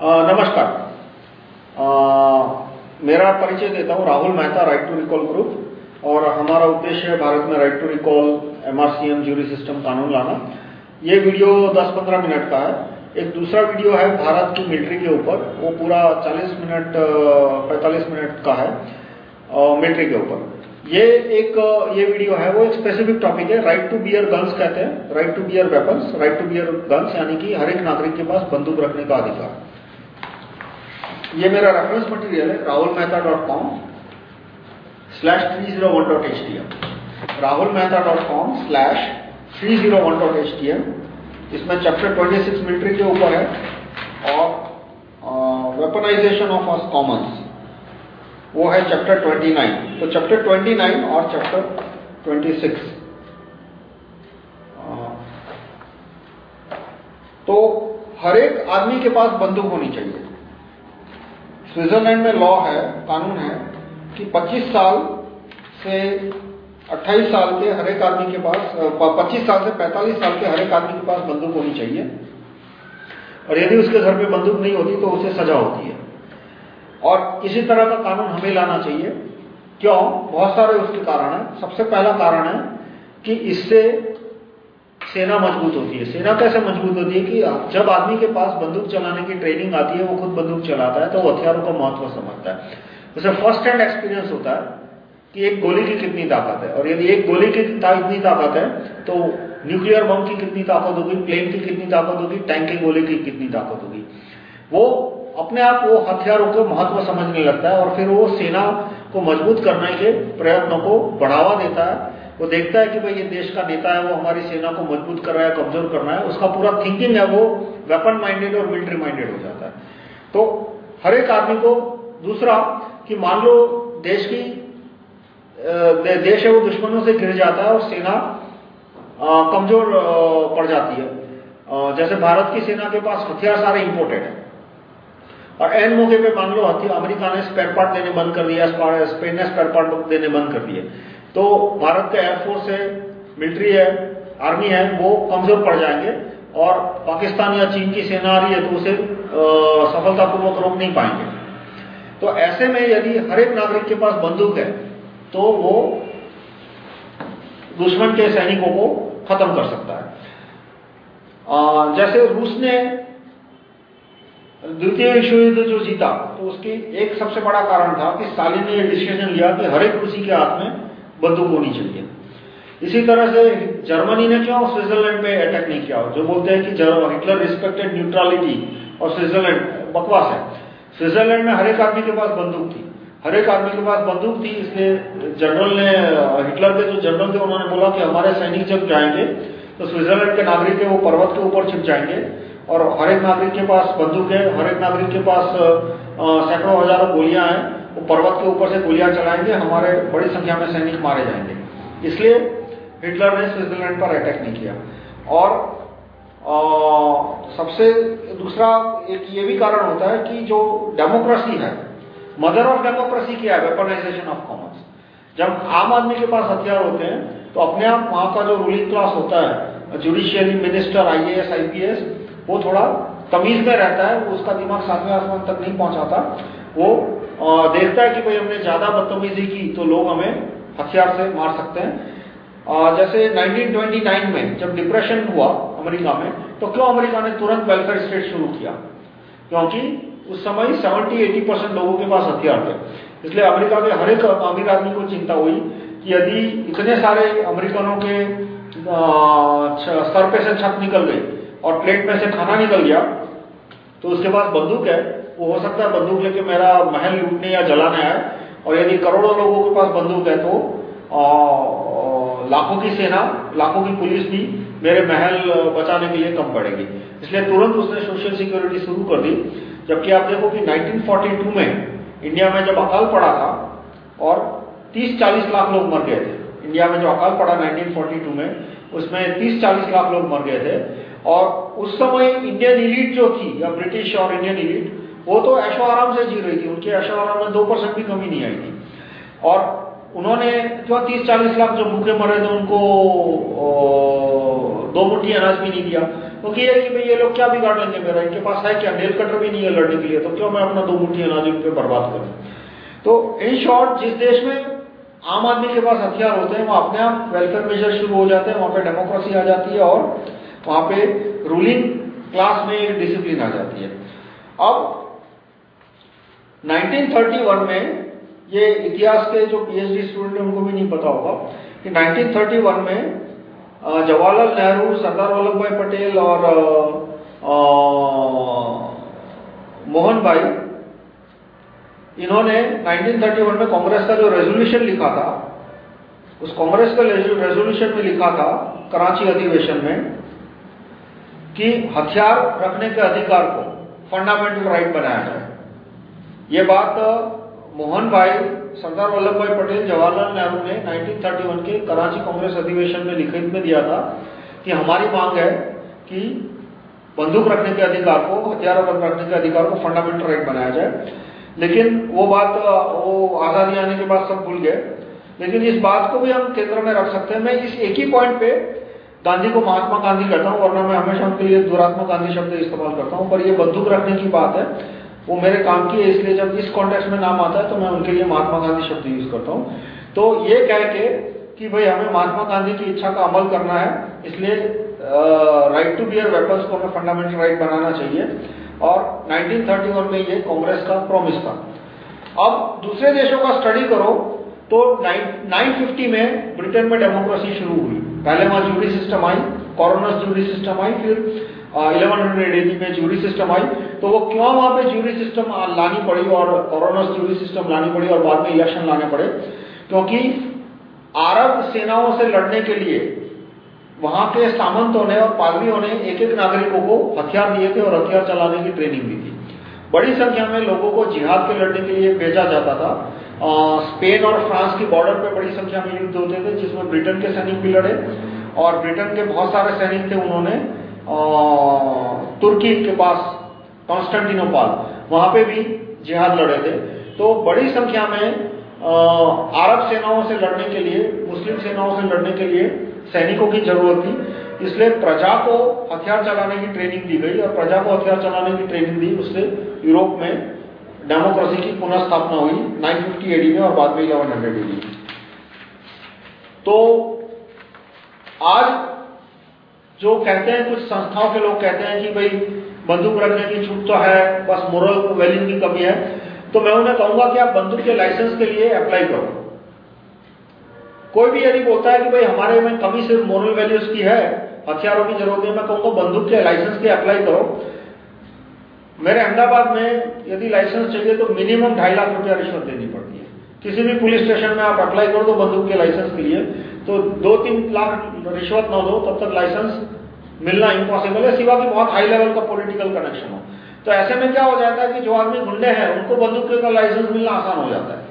नमस्कार। मेरा परिचय देता हूँ, Rahul Mehta right to recall group और हमारा उद्देश्य है भारत में right to recall MRCM jury system कानून लाना। ये वीडियो 10-15 मिनट का है। एक दूसरा वीडियो है भारत की मिलिट्री के ऊपर, वो पूरा 40 मिनट 45 मिनट का है मिलिट्री के ऊपर। ये एक ये वीडियो है, वो एक स्पेसिफिक टॉपिक है। राइट टू बियर गन्स कहते हैं। Right to bear weapons right to bear guns यानी कि हर एक नागरिक के पास बंदूक रखने का अधिकार। ये मेरा रेफरेंस मटेरियल है Rahul Mehta dot com slash three zero one dot H T M Rahul Mehta dot com slash three zero one dot H T M इसमें चैप्टर ट्वेंटी सिक्स मिलिट्री के ऊपर है और वेपनाइजेशन ऑफ़ अस कॉमन्स वो है chapter twenty nine तो chapter twenty nine और chapter twenty six तो हर एक आदमी के पास बंदूक होनी चाहिए। स्विट्जरलैंड में लॉ है, कानून है, कि 25 साल से 28 साल के हर एक आदमी के पास 25 साल से 45 साल के हर एक आदमी के पास बंदूक होनी चाहिए। और यदि उसके घर में बंदूक नहीं होती तो उसे सजा होती है। और इसी तरह का कानून हमें लाना चाहिए। क्यों? बहुत सारे उसके कारण हैं। सबसे पहला कारण है कि इससे सेना मज़बूत होती है। सेना कैसे मज़बूत होती है कि जब आदमी के पास बंदूक चलाने की ट्रेनिंग आती है, वो खुद बंदूक चलाता है तो वो हथियारों का महत्व समझता है। जैसे फ़र्स्ट हैंड एक्सपीरियंस होता है कि एक गोली की कितनी ताकत है। और यदि एक गोली की इतनी ताकत है तो न्यूक्लियर बम की कितनी ताकत होगी प्लेन की कितनी ताकत होगी टैंक की गोली की कितनी ताकत होगी। वो अपने आप वो हथियारों को महत्व समझने लगता है और फिर वो सेना को मज़बूत करने के प्रयत्नों को बढ़ावा देता है। वो देखता है कि भाई ये देश का नेता है, वो हमारी सेना को मज़बूत कर रहा है, कमज़ोर करना है, उसका पूरा थिंकिंग है, वो वेपन माइंडेड और मिलिट्री माइंडेड हो जाता है। तो हर एक आदमी को दूसरा कि मान लो देश की देश है, वो दुश्मनों से गिर जाता है और सेना कमज़ोर पड़ जाती है। जैसे भारत की सेना के पास हथियार सारे इंपोर्टेड है। और एन मौके पे मान लो अमेरिका ने स्पेयर पार्ट देने बंद कर दिया स्पेन ने स्पेयर पार्ट देने बंद कर दिए। तो भारत का एयरफोर्स है मिलिट्री है आर्मी है वो कमज़ोर पड़ जाएँगे और पाकिस्तान या चीन की सेना आ रही है तो उसे सफलतापूर्वक रोक नहीं पाएँगे। तो ऐसे में यदि हर एक नागरिक के पास बंदूक है तो वो दुश्मन के सैनिकों को खत्म कर सकता है। आ, जैसे रूस ने द्वितीय विश्व युद्ध जो जीता तो उसकी एक सबसे बड़ा कारण था कि स्टालिन ने यह डिसीज़न लिया कि हर एक रूसी के हाथ में बंदूक होनी चाहिए इसी तरह से जर्मनी ने क्यों स्विट्जरलैंड पे अटैक नहीं किया, जो बोलते हैं कि हिटलर रिस्पेक्टेड न्यूट्रलिटी और स्विट्जरलैंड बकवास है। स्विट्जरलैंड में हर एक आदमी के पास बंदूक थी। हर एक आदमी के पास बंदूक थी, इसलिए जनरल ने, हिटलर के जो जनरल थे, उन्होंने बोला कि हमारे सैनिक जब जाएँगे तो स्विट्जरलैंड के नागरिक है, वो पर्वत के ऊपर छिप जाएँगे और हर एक नागरिक के पास बंदूक है, हर एक नागरिक के पास सैकड़ों हज़ारों गोलियाँ हैं। वो पर्वत के ऊपर से गोलियाँ चलाएँगे हमारे बड़ी संख्या में सैनिक मारे जाएँगे। इसलिए हिटलर ने स्विट्जरलैंड पर अटैक नहीं किया। और आ, सबसे दूसरा एक ये भी कारण होता है कि जो डेमोक्रेसी है मदर ऑफ़ डेमोक्रेसी क्या है? वेपनाइजेशन ऑफ़ कॉमर्स जब आम आदमी के पास हथियार होते हैं तो अपने आप वहाँ का जो रूलिंग क्लास होता है जुडिशियरी मिनिस्टर आईएएस आईपीएस वो थोड़ा तमीज में रहता है उसका दिमाग सातवें आसमान तक नहीं पहुंचाता। वो आ, देखता है कि भाई हमने ज़्यादा बदतमीजी की तो लोग हमें हथियार से मार सकते हैं। आ, जैसे 1929 में जब डिप्रेशन हुआ अमेरिका में तो क्यों अमेरिका ने तुरंत वेलफेयर स्टेट शुरू किया? क्योंकि उस समय 70-80 परसेंट लोगों के पास हथियार थे। इसलिए अमेरिका के हर एक अमीर आदमी को चिंता हुई कि यदि इतने सारे अमेरिकनों के सर पे से छत निकल गई और प्लेट में से खाना निकल गया तो उसके पास बंदूक है वो हो सकता है बंदूक लेके मेरा महल लूटने या जलाने आए और यदि करोड़ों लोगों के पास बंदूक है तो लाखों की सेना, लाखों की पुलिस भी मेरे महल बचाने के लिए कम पड़ेगी। इसलिए तुरंत उसने सोशल सिक्योरिटी शुरू कर दी। जबकि आप देखो कि 1942 में इंडिया में जब अकाल पड़ा था और 30-40 लाख लोग मर गए थे इंडिया में जो अकाल पड़ा 1942 में, उसमें 30-40 लाख लोग मर गए थे। और उस समय इंडियन इलीट जो थी, या ब्रिटिश और इंडियन इलीट वो तो ऐशो आराम से जी रही थी, उनके ऐशो आराम में दो परसेंट भी कमी नहीं आई थी। और उन्होंने जो तीस चालीस लाख जो भूखे मरे थे, उनको दो मुट्ठी अनाज भी नहीं दिया। वो किया कि भाई ये लोग क्या बिगाड़ लेंगे मेरा? इनके पास है क्या? नेल कटर भी नहीं है लड़ने के लिए तो क्यों मैं अपना दो मुठ्ठी अनाज पे बर्बाद करूँ? तो इन शॉर्ट जिस देश में आम आदमी के पास हथियार होते हैं वहाँ अपने आप वेलफेयर मेजर शुरू हो जाते हैं, वहाँ पे डेमोक्रेसी आ जाती है और वहाँ पे रूलिंग क्लास में एक डिसिप्लिन आ जाती है। अब 1931 में ये इतिहास के जो पीएचडी स्टूडेंट हैं, उनको भी नहीं पता होगा कि 1931 में जवाहरलाल नेहरू, सरदार वल्लभ भाई पटेल और मोहन भाई, इन्होंने 1931 में कांग्रेस का जो रेजोल्यूशन लिखा था, उस कांग्रेस का रेजोल्यूशन में लिखा था कराची अधिवेशन में कि हथियार रखने के अधिकार को फंडामेंटल राइट बनाया जाए। ये बात मोहन भाई, सरदार वल्लभ भाई पटेल, जवाहरलाल नेहरू ने 1931 के कराची कांग्रेस अधिवेशन में लिखित में दिया था कि हमारी मांग है कि बंदूक रखने के अधिकार को, हथियार रखने के अधिकार को फंडामेंटल राइट बनाया जाए। लेकिन वो बात वो आज़ादी आने के बाद सब भूल गए। लेकिन इस बात को भी हम केंद्र में रख सकते हैं। मैं इस एक ही पॉइंट पे गांधी को महात्मा गांधी कहता हूँ, वरना मैं हमेशा उनके लिए दुरात्मा गांधी शब्द इस्तेमाल करता हूँ। पर ये बंदूक रखने की बात है। वो मेरे काम की है, इसलिए जब इस कॉन्टेक्स्ट में नाम आता है तो मैं उनके लिए महात्मा गांधी शब्द यूज़ करता हूँ। तो ये कह के कि भाई, हमें महात्मा गांधी की इच्छा का अमल करना है, इसलिए राइट टू बियर वेपन्स को हमें फंडामेंटल राइट बनाना चाहिए। और 1931 में ये कांग्रेस का प्रॉमिस था। अब दूसरे देशों का स्टडी करो तो 950 में ब्रिटेन में डेमोक्रेसी शुरू हुई। पहले वहाँ जूरी सिस्टम आई कॉरोनस जूरी सिस्टम आई, फिर इलेवन हंड्रेड एडी में जूरी सिस्टम आई। तो वो क्यों वहाँ पे जूरी सिस्टम लानी पड़ी और कॉरोनस जूरी सिस्टम लानी पड़ी और बाद में इलेक्शन लाने पड़े? क्योंकि अरब सेनाओं से लड़ने के लिए वहाँ के सामंतों ने और पालवियों ने एक एक नागरिकों को हथियार दिए थे और हथियार चलाने की ट्रेनिंग दी थी। बड़ी संख्या में लोगों को जिहाद के लड़ने के लिए भेजा जाता था। आ, स्पेन और फ्रांस की बॉर्डर पे बड़ी संख्या में युद्ध होते थे जिसमें ब्रिटेन के सैनिक भी लड़े और ब्रिटेन के बहुत सारे सैनिक थे उन्होंने। तुर्की के पास कॉन्स्टेंटिनोपाल वहाँ पे भी जिहाद लड़े थे। तो बड़ी संख्या में अरब सेनाओं से लड़ने के लिए, मुस्लिम सेनाओं से लड़ने के लिए सैनिकों की ज़रूरत थी। इसलिए प्रजा को हथियार चलाने की ट्रेनिंग दी गई और प्रजा को हथियार चलाने की ट्रेनिंग दी। उससे यूरोप में डेमोक्रेसी की पुनः स्थापना हुई 950 एडी में और बाद में 1100 एडी में। तो आज जो कहते हैं, कुछ संस्थाओं के लोग कहते हैं कि भाई, बंदूक रखने की छूट तो है, बस मोरल वैल्यू की कमी है। तो मैं उन्हें कहूँगा कि आप बंदूक के लाइसेंस के लिए अप्लाई करो। कोई भी यदि बोलता है कि भाई, हमारे में कमी सिर्फ़ मोरल वैल्यूज़ की है, हथियारों की ज़रूरत है मैं कहूँगा बंदूक के लाइसेंस के अप्लाई करो। मेरे अहमदाबाद में यदि लाइसेंस चाहिए तो मिनिमम ढाई लाख रुपया रिश्वत देनी पड़ती है। किसी भी पुलिस स्टेशन में आप अप्लाई करो तो बंदूक के लाइसेंस के लिए। तो दो तीन लाख रिश्वत न दो, तब तक लाइसेंस मिलना इम्पॉसिबल है। सिवा कि बहुत हाई लेवल का पॉलिटिकल कनेक्शन हो। तो ऐसे में क्या हो जाता है कि जो आदमी गुंडे हैं, उनको बंदूक का लाइसेंस मिलना आसान हो जाता है।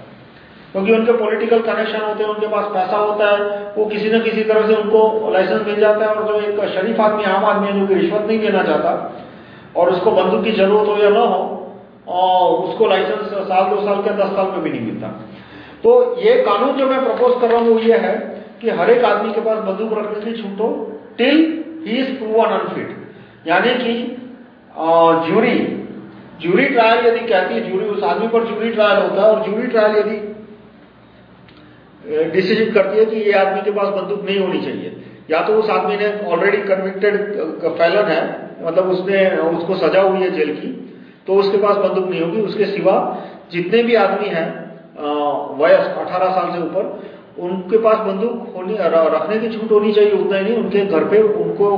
क्योंकि उनके पॉलिटिकल कनेक्शन होते हैं, उनके पास पैसा होता है, वो किसी न किसी तरह से उनको लाइसेंस मिल जाता है। और जो एक शरीफ आदमी, आम आदमी है, जो कि रिश्वत नहीं देना चाहता, और उसको बंदूक की ज़रूरत हो या ना हो, और उसको लाइसेंस साल दो साल के, दस साल में भी नहीं मिलता। तो ये कानून जो मैं प्रपोज कर रहा हूँ, वो ये है कि हर एक आदमी के पास बंदूक रखने की छूट till he is proven unfit यानी कि जूरी जूरी ट्रायल यदि कहती है जूरी उस आदमी पर जूरी ट्रायल होता है और जूरी ट्रायल यदि डिसीज़न करती है कि ये आदमी के पास बंदूक नहीं होनी चाहिए। या तो उस आदमी ने ऑलरेडी कन्विक्टेड फैलन है मतलब उसने, उसको सजा हुई है जेल की तो उसके पास बंदूक नहीं होगी। उसके सिवा जितने भी आदमी हैं वयस्क 18 साल से ऊपर उनके पास बंदूक होनी रखने की छूट होनी चाहिए, उतना ही नहीं, उनके घर पे उनको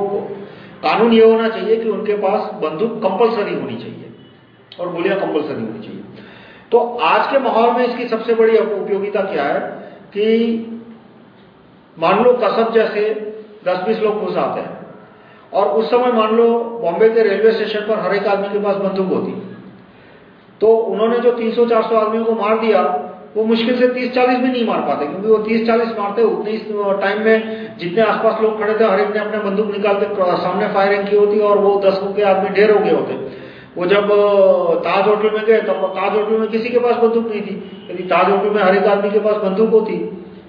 कानून ये होना चाहिए कि उनके पास बंदूक कंपलसरी होनी चाहिए और गोलियाँ कंपलसरी होनी चाहिए। तो आज के माहौल में इसकी सबसे बड़ी उपयोगिता क्या है कि मान लो कसब जैसे 10-20 लोग घुस आते हैं और उस समय मान लो बॉम्बे के रेलवे स्टेशन पर हर एक आदमी के पास बंदूक होती। तो उन्होंने जो 300-400 आदमियों को मार दिया वो मुश्किल से 30-40 भी नहीं मार पाते, क्योंकि वो 30-40 मारते उतनी टाइम में जितने आसपास लोग खड़े थे, हर एक ने अपने बंदूक निकाल के सामने फायरिंग की होती और वो दस के आदमी ढेर हो गए होते। वो जब ताज होटल में गए, तब ताज होटल में किसी के पास बंदूक नहीं थी। यदि ताज होटल में हर एक आदमी के पास बंदूक होती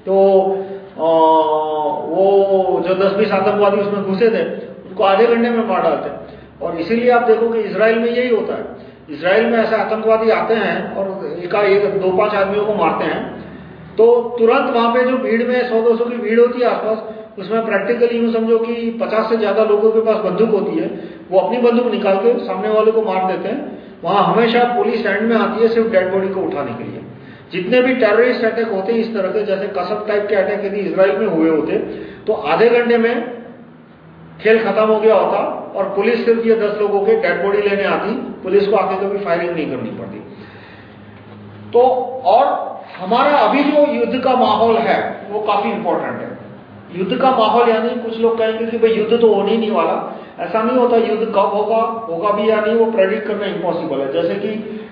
तो वो जो दस बीस आतंकवादी उसमें घुसे थे, उनको आधे घंटे में मार डालते। और इसीलिए आप देखोगे इसराइल में यही होता है। इसराइल में ऐसे आतंकवादी आते हैं और एक दो पाँच आदमियों को मारते हैं तो तुरंत वहाँ पे जो भीड़ में, सौ दो सौ की भीड़ होती है आसपास, उसमें प्रैक्टिकली यूँ समझो कि 50 से ज़्यादा लोगों के पास बंदूक होती है, वो अपनी बंदूक निकाल के सामने वाले को मार देते हैं। वहाँ हमेशा पुलिस एंड में आती है सिर्फ़ डेड बॉडी को उठाने के लिए। जितने भी टेररिस्ट अटैक होते हैं इस तरह के, जैसे कसब टाइप के अटैक यदि इसराइल में हुए होते तो आधे घंटे में खेल खत्म हो गया होता और पुलिस सिर्फ़ ये दस लोगों के डेड बॉडी लेने आती, पुलिस को आके कभी फायरिंग नहीं करनी पड़ती। तो और हमारा अभी जो युद्ध का माहौल है, वो काफ़ी इंपॉर्टेंट है। युद्ध का माहौल यानी कुछ लोग कहेंगे कि भाई युद्ध तो होने ही नहीं वाला। ऐसा नहीं होता युद्ध कब होगा होगा भी या नहीं, वो प्रेडिक्ट करना इम्पॉसिबल है। जैसे कि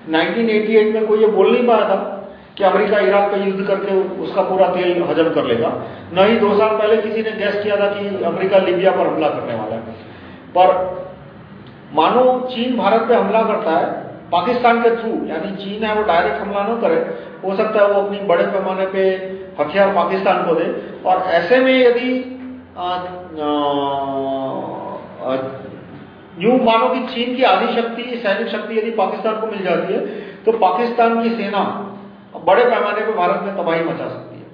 1988 में कोई ये बोल नहीं पाया था कि अमेरिका, इराक पे युद्ध करके उसका पूरा तेल हजम कर लेगा। न ही दो साल पहले किसी ने गैस किया था कि अमेरिका लीबिया पर हमला करने वाला है। पर मानो चीन भारत पे हमला करता है, पाकिस्तान के थ्रू, यानी चीन है वो डायरेक्ट हमला न करे, हो सकता है वो अपनी बड़े पैमाने पे हथियार पाकिस्तान को दे। और ऐसे में यदि यूँ मानो कि चीन की आधी शक्ति, सैनिक शक्ति यदि पाकिस्तान को मिल जाती है तो पाकिस्तान की सेना बड़े पैमाने पर भारत में तबाही मचा सकती है।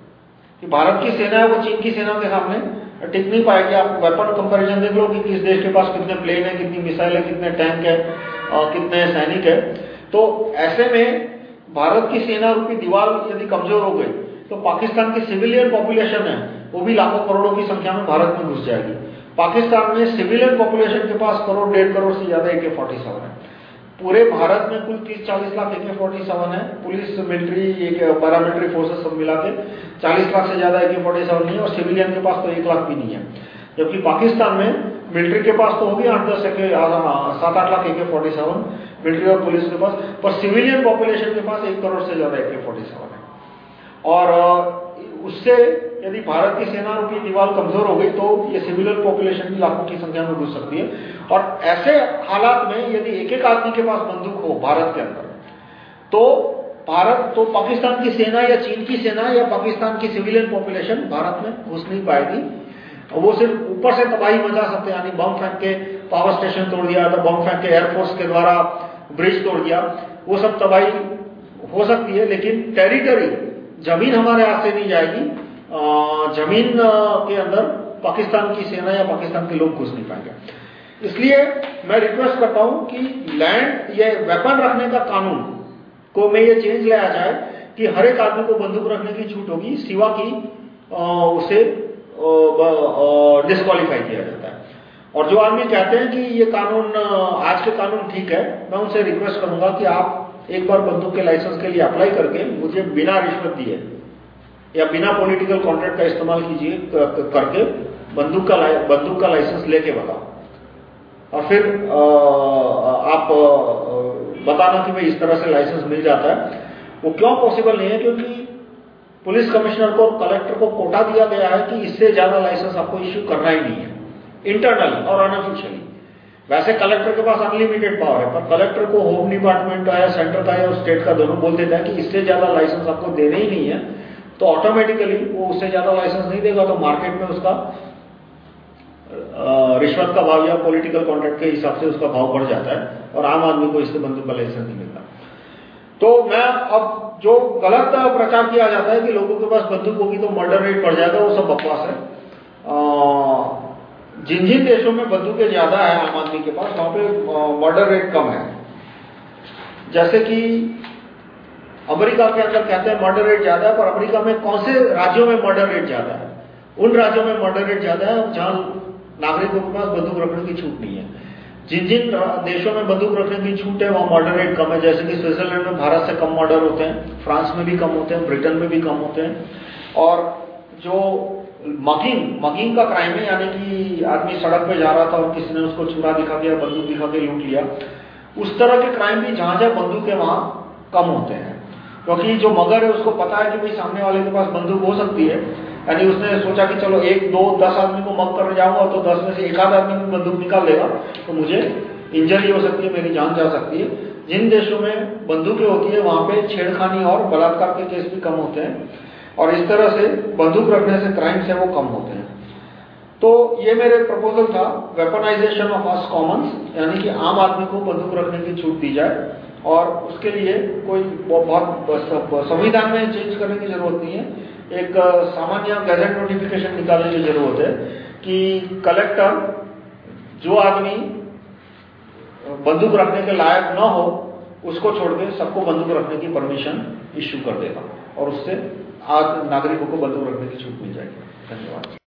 कि भारत की सेना है, वो चीन की सेना के सामने। टिक नहीं पाएगी। आप वेपन कंपैरिजन देख लो कि किस देश के पास कितने प्लेन है, कितनी मिसाइल है, कितने टैंक है कितने सैनिक है। तो ऐसे में भारत की सेना रूपी दीवार यदि कमज़ोर हो गई तो पाकिस्तान की सिविलियन पॉपुलेशन है, वो भी लाखों करोड़ों की संख्या में भारत में घुस जाएगी। पाकिस्तान में सिविलियन पॉपुलेशन के पास करोड़ डेढ़ करोड़ से ज़्यादा ए के फोर्टी सेवन है। पूरे भारत में कुल तीस, चालीस lakh A K forty seven है। पुलिस मिलिट्री पैरामिलिट्री फोर्सेस सब मिला के चालीस लाख से ज़्यादा ए के फोर्टी सेवन नहीं है और सिविलियन के पास तो एक लाख भी नहीं है। जबकि पाकिस्तान में मिलिट्री के पास तो होगी आठ, दस सात, आठ lakh A K forty seven military और पुलिस के पास। पर सिविलियन पॉपुलेशन के पास एक करोड़ से ज़्यादा ए के फोर्टी सेवन है। और उससे यदि भारत की सेना की दीवार कमज़ोर हो गई तो ये सिविलियन पॉपुलेशन भी लाखों की संख्या में घुस सकती है। और ऐसे हालात में यदि एक एक आदमी के पास बंदूक हो भारत के अंदर तो भारत तो पाकिस्तान की सेना या चीन की सेना या पाकिस्तान की सिविलियन पॉपुलेशन भारत में घुस नहीं पाएगी। वो सिर्फ़ ऊपर से तबाही मचा सकते यानी बम फेंक के पावर स्टेशन तोड़ दिया तो बम फेंक के एयरफोर्स के द्वारा ब्रिज तोड़ दिया, वो सब तबाही हो सकती है, लेकिन टेरिटरी ज़मीन हमारे हाथ से नहीं जाएगी। ज़मीन के अंदर पाकिस्तान की सेना या पाकिस्तान के लोग घुस नहीं पाएँगे। इसलिए मैं रिक्वेस्ट करता हूँ कि लैंड या वेपन रखने का कानून को में ये चेंज लाया जाए कि हर एक आदमी को बंदूक रखने की छूट होगी, सिवा की उसे डिस्कालीफाई किया जाता है। और जो आदमी कहते हैं कि ये कानून आज के कानून ठीक है, मैं उनसे रिक्वेस्ट करूँगा कि आप एक बार बंदूक के लाइसेंस के लिए अप्लाई करके मुझे बिना रिश्वत दिए या बिना पॉलिटिकल कॉन्ट्रैक्ट का इस्तेमाल कीजिए करके बंदूक का बंदूक का लाइसेंस लेके बताओ। और फिर आ, आप बताना कि भाई इस तरह से लाइसेंस मिल जाता है। वो क्यों पॉसिबल नहीं है? क्योंकि पुलिस कमिश्नर को कलेक्टर को कोटा दिया गया है कि इससे ज़्यादा लाइसेंस आपको इश्यू करना ही नहीं है इंटरनली और अनऑफिशियली वैसे कलेक्टर के पास अनलिमिटेड पावर है, पर कलेक्टर को होम डिपार्टमेंट का सेंटर का या स्टेट का दोनों बोल देता है कि इससे ज़्यादा लाइसेंस आपको देने ही नहीं है। तो ऑटोमेटिकली वो उससे ज़्यादा लाइसेंस नहीं देगा तो मार्केट में उसका रिश्वत का भाव या पॉलिटिकल कॉन्ट्रैक्ट के हिसाब से उसका भाव बढ़ जाता है और आम आदमी को इससे बंदूक का लाइसेंस नहीं मिलता। तो मैं अब जो गलत प्रचार किया जाता है कि लोगों के पास बंदूक होगी तो मर्डर रेट बढ़ जाएगा, वो सब बकवास है। जिन जिन देशों में बंदूकें ज़्यादा है आम आदमी के पास, वहाँ पे मर्डर रेट कम है। जैसे कि अमेरिका के अंदर कहते हैं मर्डर रेट ज़्यादा है, पर अमेरिका में कौन से राज्यों में मर्डर रेट ज़्यादा है? उन राज्यों में मर्डर रेट ज़्यादा है जहाँ नागरिकों के पास बंदूक रखने की छूट नहीं है। जिन जिन देशों में बंदूक रखने की छूट है, वहाँ मर्डर रेट कम है। जैसे कि स्विट्जरलैंड में भारत से कम मर्डर होते हैं, फ्रांस में भी कम होते हैं, ब्रिटेन में भी कम होते हैं। और जो मगिंग मगिंग का क्राइम है, यानी कि आदमी सड़क पे जा रहा था और किसी ने उसको चुरा दिखा के बंदूक दिखा के लूट लिया। उस तरह के क्राइम भी जहाँ जहाँ बंदूक है वहाँ कम होते हैं। क्योंकि जो मगर है, उसको पता है कि भाई सामने वाले के पास बंदूक हो सकती है। यानी उसने सोचा कि चलो एक, दो, दस आदमी को मग करने जाऊँगा तो दस में से एक आध आदमी भी बंदूक निकाल लेगा तो मुझे इंजरी हो सकती है, मेरी जान जा सकती है। जिन देशों में बंदूकें होती है, वहाँ पे छेड़खानी और बलात्कार के केस भी कम होते हैं। और इस तरह से बंदूक रखने से क्राइम्स है वो कम होते हैं। तो ये मेरे प्रपोजल था वेपनाइजेशन ऑफ़ अस कॉमन्स यानी कि आम आदमी को बंदूक रखने की छूट दी जाए, और उसके लिए कोई बहुत संविधान में चेंज करने की ज़रूरत नहीं है। एक सामान्य गैजेट नोटिफिकेशन निकालने की ज़रूरत है कि कलेक्टर जो आदमी बंदूक रखने के लायक न हो, उसको छोड़ के सबको बंदूक रखने की परमिशन इश्यू कर देगा, और उससे आज नागरिकों को बंदूक रखने की छूट मिल जाएगी। धन्यवाद।